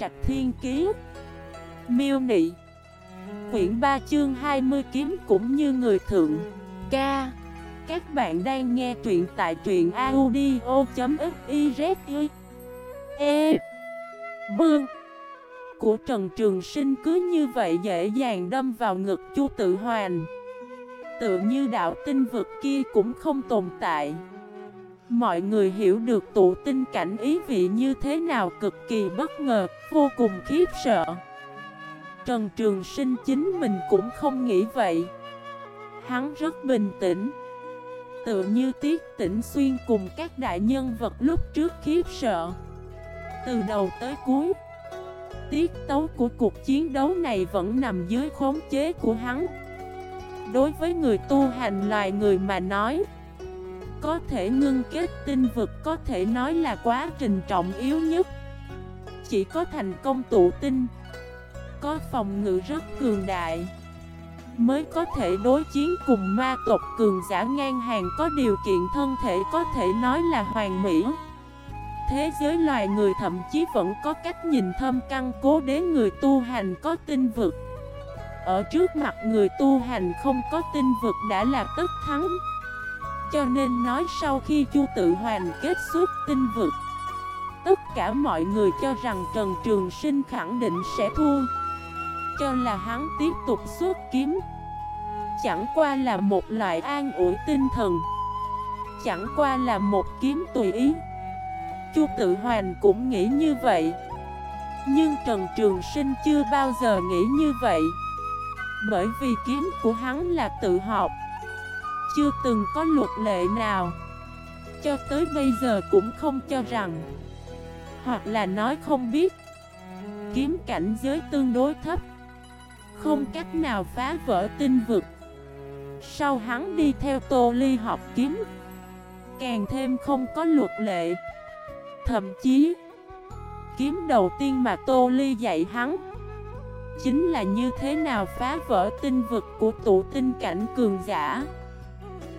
Trạch Thiên Kiế Miêu Nị, Quyển 3 chương 20 kiếm cũng như người thượng Ca. Các bạn đang nghe truyện tại truyện audio.xyz E. Bương Của Trần Trường Sinh cứ như vậy dễ dàng đâm vào ngực Chu Tự Hoàn Tự như đạo tinh vực kia cũng không tồn tại. Mọi người hiểu được tụ tinh cảnh ý vị như thế nào cực kỳ bất ngờ, vô cùng khiếp sợ. Trần Trường Sinh chính mình cũng không nghĩ vậy. Hắn rất bình tĩnh. Tự như tiết tỉnh xuyên cùng các đại nhân vật lúc trước khiếp sợ. Từ đầu tới cuối Tiết tấu của cuộc chiến đấu này vẫn nằm dưới khống chế của hắn. Đối với người tu hành loài người mà nói có thể ngưng kết tinh vực, có thể nói là quá trình trọng yếu nhất. Chỉ có thành công tụ tinh, Có phòng ngự rất cường đại, Mới có thể đối chiến cùng ma tộc cường giả ngang hàng, có điều kiện thân thể có thể nói là hoàn mỹ. Thế giới loài người thậm chí vẫn có cách nhìn thâm căn cố đến người tu hành có tinh vực. Ở trước mặt người tu hành không có tinh vực đã là tất thắng. Cho nên nói sau khi Chu tự hoàn kết xuất tinh vực, Tất cả mọi người cho rằng Trần Trường Sinh khẳng định sẽ thua. Cho là hắn tiếp tục xuất kiếm, Chẳng qua là một loại an ủi tinh thần, Chẳng qua là một kiếm tùy ý. Chu tự hoàn cũng nghĩ như vậy, Nhưng Trần Trường Sinh chưa bao giờ nghĩ như vậy. Bởi vì kiếm của hắn là tự học. Chưa từng có luật lệ nào. Cho tới bây giờ cũng không cho rằng, Hoặc là nói không biết, Kiếm cảnh giới tương đối thấp, Không cách nào phá vỡ tinh vực. Sau hắn đi theo Tô Ly học kiếm, Càng thêm không có luật lệ. Thậm chí, Kiếm đầu tiên mà Tô Ly dạy hắn, Chính là như thế nào phá vỡ tinh vực của tụ tinh cảnh cường giả.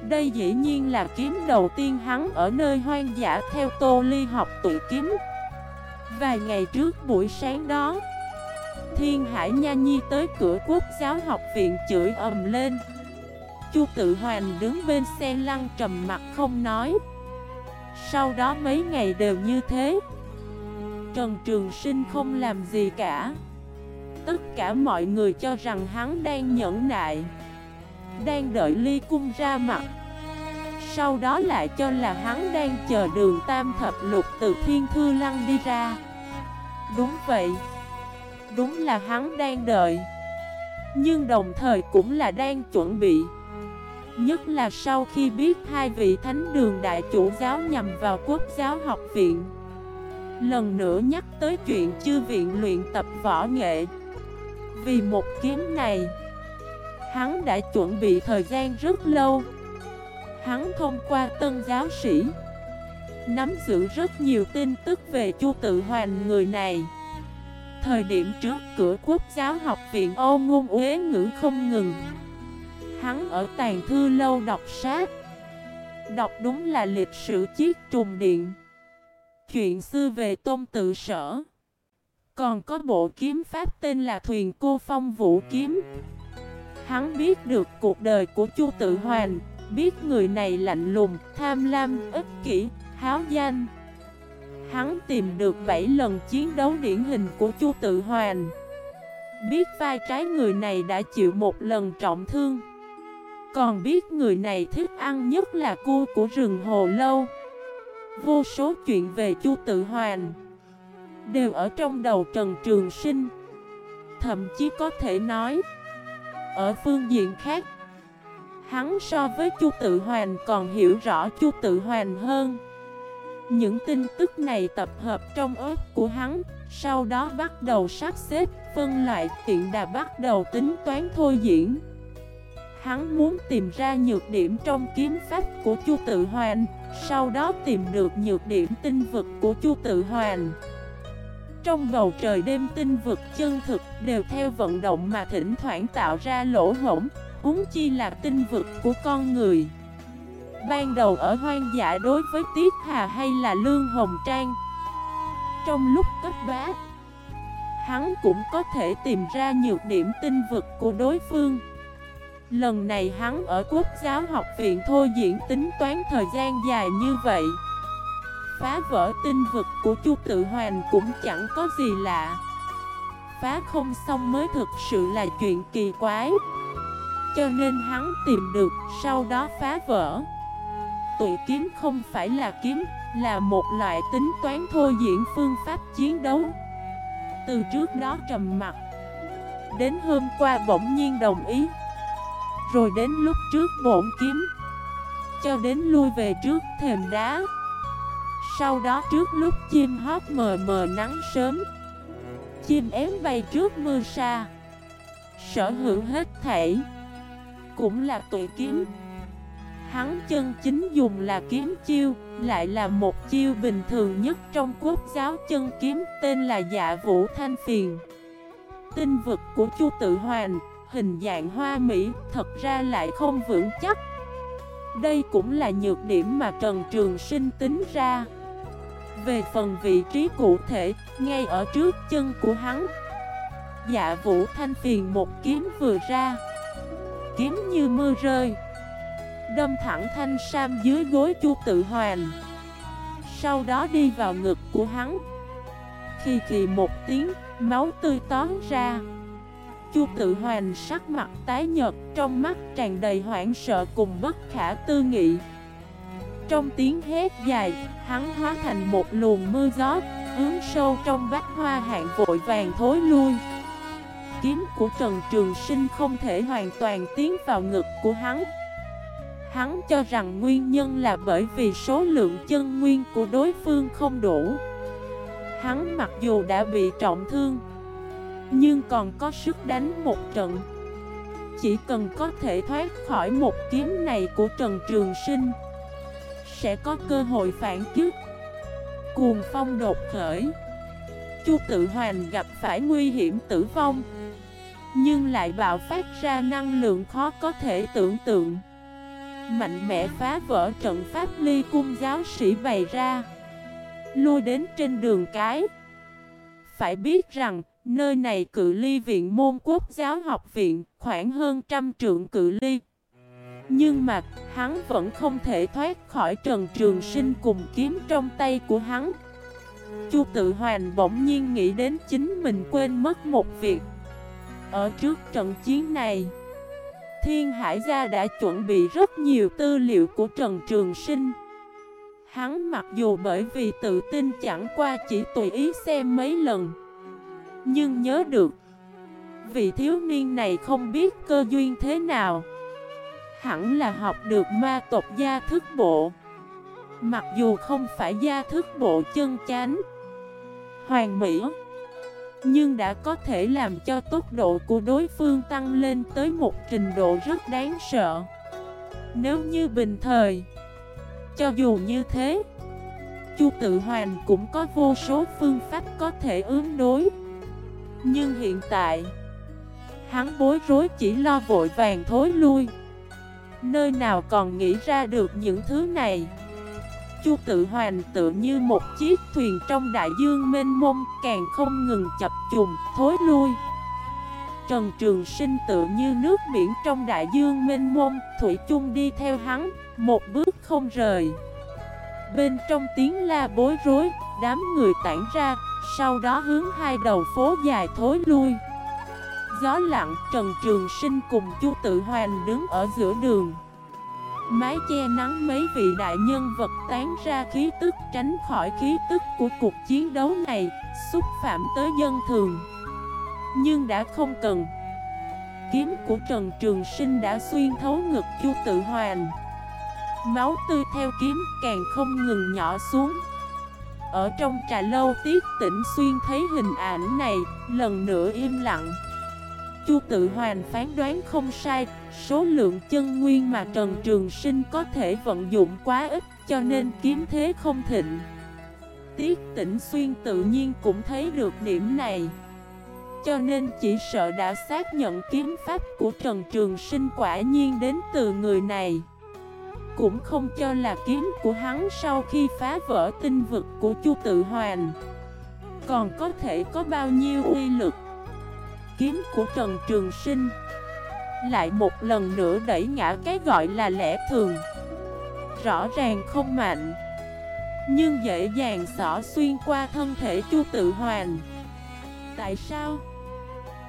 Đây dĩ nhiên là kiếm đầu tiên hắn ở nơi hoang dã theo Tô Ly học tụi kiếm. Vài ngày trước buổi sáng đó, Thiên Hải Nha Nhi tới cửa quốc giáo học viện chửi ầm lên. Chu tự hoàn đứng bên xe lăn trầm mặt không nói. Sau đó mấy ngày đều như thế. Trần Trường Sinh không làm gì cả. Tất cả mọi người cho rằng hắn đang nhẫn nại. Đang đợi ly cung ra mặt. Sau đó lại cho là hắn đang chờ đường tam thập lục từ thiên thư lăng đi ra. Đúng vậy. Đúng là hắn đang đợi. Nhưng đồng thời cũng là đang chuẩn bị. Nhất là sau khi biết hai vị thánh đường đại chủ giáo nhằm vào quốc giáo học viện. Lần nữa nhắc tới chuyện chư viện luyện tập võ nghệ. Vì một kiếm này Hắn đã chuẩn bị thời gian rất lâu. Hắn thông qua tân giáo sĩ, Nắm giữ rất nhiều tin tức về Chu Tự Hoàn người này. Thời điểm trước cửa quốc giáo học viện Âu ngôn uế ngữ không ngừng. Hắn ở tàn thư lâu đọc sát Đọc đúng là lịch sử chiếc trùng điện. Chuyện xưa về tôn tự sở. Còn có bộ kiếm pháp tên là Thuyền Cô Phong Vũ Kiếm. Hắn biết được cuộc đời của Chu Tự Hoàn Biết người này lạnh lùng, tham lam, ích kỷ, háo danh. Hắn tìm được 7 lần chiến đấu điển hình của Chu Tự Hoàn. Biết vai trái người này đã chịu một lần trọng thương. Còn biết người này thích ăn nhất là cua của rừng hồ lâu. Vô số chuyện về Chu Tự Hoàn Đều ở trong đầu Trần Trường Sinh. Thậm chí có thể nói ở phương diện khác. Hắn so với Chu Tự Hoàn còn hiểu rõ Chu Tự Hoàn hơn. Những tin tức này tập hợp trong ớt của hắn Sau đó bắt đầu sắp xếp, phân loại tiện đà bắt đầu tính toán thôi diễn. Hắn muốn tìm ra nhược điểm trong kiếm pháp của Chu Tự Hoàn Sau đó tìm được nhược điểm tinh vực của Chu Tự Hoàn trong bầu trời đêm tinh vực chân thực đều theo vận động mà thỉnh thoảng tạo ra lỗ hổng, huống chi là tinh vực của con người. Ban đầu ở hoang dã đối với Tiết Hà hay là Lương Hồng Trang Trong lúc cấp bá hắn cũng có thể tìm ra nhược điểm tinh vực của đối phương. Lần này hắn ở quốc giáo học viện thôi diễn tính toán thời gian dài như vậy. Phá vỡ tinh vực của Chu Tự Hoàn cũng chẳng có gì lạ. Phá không xong mới thực sự là chuyện kỳ quái. Cho nên hắn tìm được, sau đó phá vỡ. Tụi kiếm không phải là kiếm, là một loại tính toán thôi diễn phương pháp chiến đấu. Từ trước đó trầm mặt Đến hôm qua bỗng nhiên đồng ý Rồi đến lúc trước bổn kiếm Cho đến lui về trước thềm đá sau đó trước lúc chim hót mờ mờ nắng sớm, Chim ém bay trước mưa xa. Sở hữu hết thảy Cũng là tụi kiếm. Hắn chân chính dùng là kiếm chiêu, Lại là một chiêu bình thường nhất trong quốc giáo chân kiếm, Tên là dạ vũ thanh phiền. Tinh vực của Chu Tự Hoàn, Hình dạng hoa mỹ, Thật ra lại không vững chắc. Đây cũng là nhược điểm mà Trần Trường Sinh tính ra. Về phần vị trí cụ thể Ngay ở trước chân của hắn. Dạ vũ thanh phiền một kiếm vừa ra. Kiếm như mưa rơi. Đâm thẳng thanh sam dưới gối chu tự hoàn. Sau đó đi vào ngực của hắn. Khi kỳ một tiếng, máu tươi tón ra. Chu tự hoàn sắc mặt tái nhật Trong mắt tràn đầy hoảng sợ cùng bất khả tư nghị. Trong tiếng hét dài, hắn hóa thành một luồng mưa gió Hướng sâu trong bát hoa hạng vội vàng thối lui. Kiếm của Trần Trường Sinh không thể hoàn toàn tiến vào ngực của hắn. Hắn cho rằng nguyên nhân là bởi vì số lượng chân nguyên của đối phương không đủ. Hắn mặc dù đã bị trọng thương Nhưng còn có sức đánh một trận. Chỉ cần có thể thoát khỏi một kiếm này của Trần Trường Sinh sẽ có cơ hội phản kích. Cuồng phong đột khởi. Chu tự hoàn gặp phải nguy hiểm tử vong, Nhưng lại bạo phát ra năng lượng khó có thể tưởng tượng. Mạnh mẽ phá vỡ trận pháp ly cung giáo sĩ bày ra. Lui đến trên đường cái. Phải biết rằng, Nơi này cự ly viện môn quốc giáo học viện, khoảng hơn trăm trượng cự ly. Nhưng mà, hắn vẫn không thể thoát khỏi Trần Trường Sinh cùng kiếm trong tay của hắn. Chu tự hoàn bỗng nhiên nghĩ đến chính mình quên mất một việc. Ở trước trận chiến này, Thiên Hải Gia đã chuẩn bị rất nhiều tư liệu của Trần Trường Sinh. Hắn mặc dù bởi vì tự tin chẳng qua chỉ tùy ý xem mấy lần, Nhưng nhớ được, Vị thiếu niên này không biết cơ duyên thế nào. Hẳn là học được ma tộc gia thức bộ. Mặc dù không phải gia thức bộ chân chánh Hoàng Mỹ, nhưng đã có thể làm cho tốc độ của đối phương tăng lên tới một trình độ rất đáng sợ. Nếu như bình thời, Cho dù như thế, Chu tự hoàn cũng có vô số phương pháp có thể ứng đối. Nhưng hiện tại, Hắn bối rối chỉ lo vội vàng thối lui. Nơi nào còn nghĩ ra được những thứ này? Chu tự hoàn tự như một chiếc thuyền trong đại dương mênh mông Càng không ngừng chập trùng, thối lui. Trần Trường Sinh tự như nước biển trong đại dương mênh mông Thủy chung đi theo hắn, một bước không rời. Bên trong tiếng la bối rối, đám người tản ra Sau đó hướng hai đầu phố dài thối lui. Gió lặng, Trần Trường Sinh cùng Chu Tự Hoàn đứng ở giữa đường. Mái che nắng mấy vị đại nhân vật tán ra khí tức tránh khỏi khí tức của cuộc chiến đấu này Xúc phạm tới dân thường. Nhưng đã không cần. Kiếm của Trần Trường Sinh đã xuyên thấu ngực chu tự hoàn. Máu tươi theo kiếm càng không ngừng nhỏ xuống. Ở trong trà lâu tiết tỉnh xuyên thấy hình ảnh này Lần nữa im lặng. Chu tự hoàn phán đoán không sai, Số lượng chân nguyên mà Trần Trường Sinh có thể vận dụng quá ít, cho nên kiếm thế không thịnh. Tiết tỉnh xuyên tự nhiên cũng thấy được điểm này. Cho nên chỉ sợ đã xác nhận kiếm pháp của Trần Trường Sinh quả nhiên đến từ người này. Cũng không cho là kiếm của hắn sau khi phá vỡ tinh vực của Chu Tự Hoàn. Còn có thể có bao nhiêu uy lực? Kiếm của Trần Trường Sinh. Lại một lần nữa đẩy ngã cái gọi là lẽ thường. Rõ ràng không mạnh, Nhưng dễ dàng xỏ xuyên qua thân thể Chu Tự Hoàn Tại sao?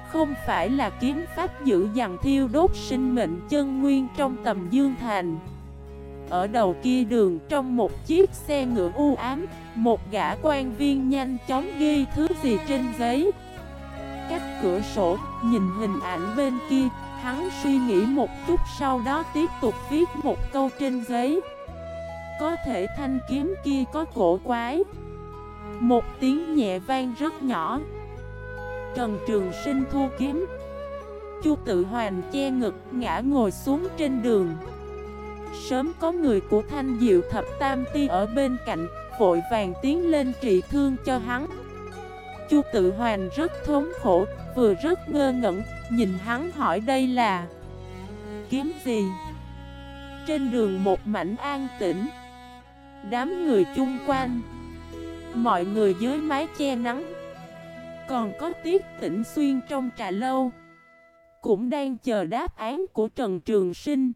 Không phải là kiếm pháp giữ dằn thiêu đốt sinh mệnh chân nguyên trong tầm dương thành. Ở đầu kia đường trong một chiếc xe ngựa u ám, Một gã quan viên nhanh chóng ghi thứ gì trên giấy. Cách cửa sổ, nhìn hình ảnh bên kia. Hắn suy nghĩ một chút sau đó tiếp tục viết một câu trên giấy. Có thể thanh kiếm kia có cổ quái. Một tiếng nhẹ vang rất nhỏ. Trần Trường Sinh thu kiếm. Chu tự hoàn che ngực ngã ngồi xuống trên đường. Sớm có người của thanh diệu thập tam ti ở bên cạnh Vội vàng tiến lên trị thương cho hắn. Chu tự hoàn rất thống khổ, Vừa rất ngơ ngẩn, Nhìn hắn hỏi đây là Kiếm gì? Trên đường một mảnh an tĩnh, Đám người chung quanh, Mọi người dưới mái che nắng, còn có tiết tỉnh xuyên trong trà lâu, Cũng đang chờ đáp án của Trần Trường Sinh.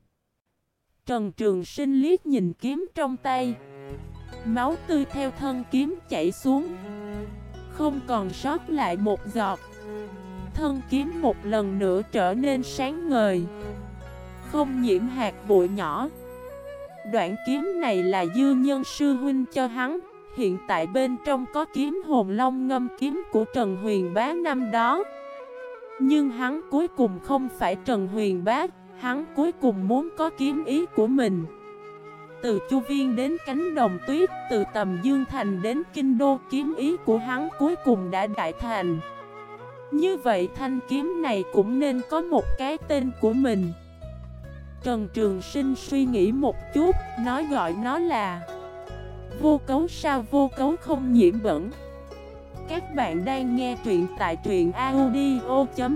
Trần Trường Sinh liếc nhìn kiếm trong tay, Máu tươi theo thân kiếm chảy xuống. Không còn sót lại một giọt. Thân kiếm một lần nữa trở nên sáng ngời. Không nhiễm hạt bụi nhỏ. Đoạn kiếm này là dư nhân sư huynh cho hắn. Hiện tại bên trong có kiếm hồn long ngâm kiếm của Trần Huyền Bá năm đó. Nhưng hắn cuối cùng không phải Trần Huyền Bá. Hắn cuối cùng muốn có kiếm ý của mình. Từ Chu Viên đến cánh đồng tuyết, Từ tầm Dương Thành đến Kinh Đô, Kiếm ý của hắn cuối cùng đã đại thành. Như vậy, thanh kiếm này cũng nên có một cái tên của mình. Trần Trường Sinh suy nghĩ một chút, Nói gọi nó là Vô cấu sao vô cấu không nhiễm bẩn. Các bạn đang nghe truyện tại truyện audio.fif